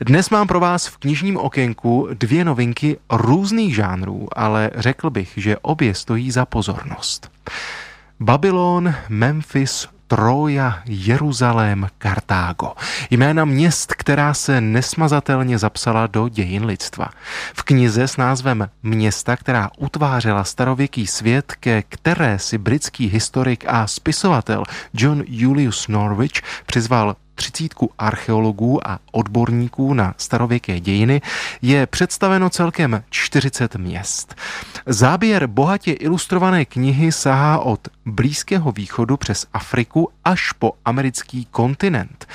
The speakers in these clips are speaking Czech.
Dnes mám pro vás v knižním okénku dvě novinky různých žánrů, ale řekl bych, že obě stojí za pozornost. Babylon, Memphis, Troja, Jeruzalém, Kartágo. Jména měst, která se nesmazatelně zapsala do dějin lidstva. V knize s názvem Města, která utvářela starověký svět, ke které si britský historik a spisovatel John Julius Norwich přizval třicítku archeologů a odborníků na starověké dějiny je představeno celkem 40 měst. Záběr bohatě ilustrované knihy sahá od Blízkého východu přes Afriku až po americký kontinent.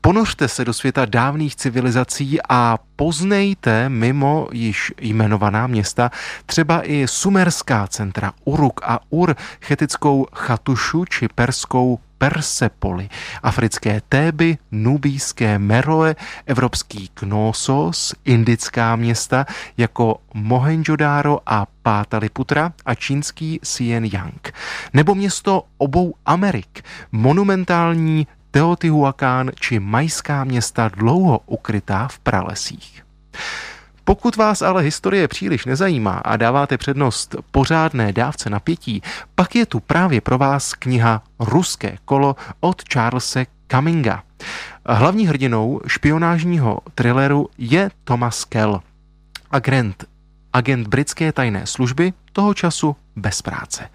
Ponořte se do světa dávných civilizací a poznejte mimo již jmenovaná města třeba i sumerská centra Uruk a Ur, chetickou Chatušu či perskou Persepoli, africké Téby, nubijské Meroe, evropský Knossos, indická města jako Mohenjodaro a Pátaliputra a čínský Xianyang. Nebo město obou Amerik, monumentální Teotihuacán či majská města dlouho ukrytá v pralesích. Pokud vás ale historie příliš nezajímá a dáváte přednost pořádné dávce napětí, pak je tu právě pro vás kniha Ruské kolo od Charlesa Cumminga. Hlavní hrdinou špionážního thrilleru je Thomas Kell, agent, agent britské tajné služby, toho času bez práce.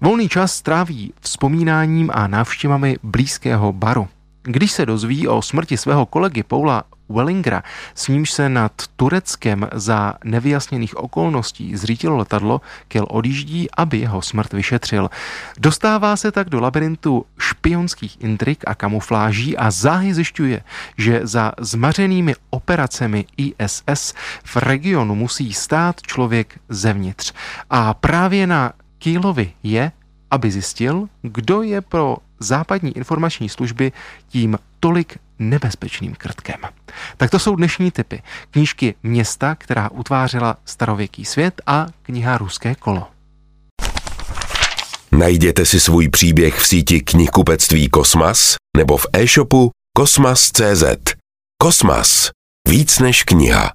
Volný čas stráví vzpomínáním a návštěvami blízkého baru. Když se dozví o smrti svého kolegy Paula Wellingra, s nímž se nad Tureckem za nevyjasněných okolností zřítilo letadlo, Kel odjíždí, aby jeho smrt vyšetřil. Dostává se tak do labirintu špionských intrik a kamufláží a záhy zjišťuje, že za zmařenými operacemi ISS v regionu musí stát člověk zevnitř. A právě na Kýlovi je, aby zjistil, kdo je pro západní informační služby tím tolik nebezpečným krtkem. Tak to jsou dnešní typy. Knížky Města, která utvářela starověký svět a kniha Ruské kolo. Najděte si svůj příběh v síti knihkupectví Kosmas nebo v e-shopu kosmas.cz. Kosmas. Víc než kniha.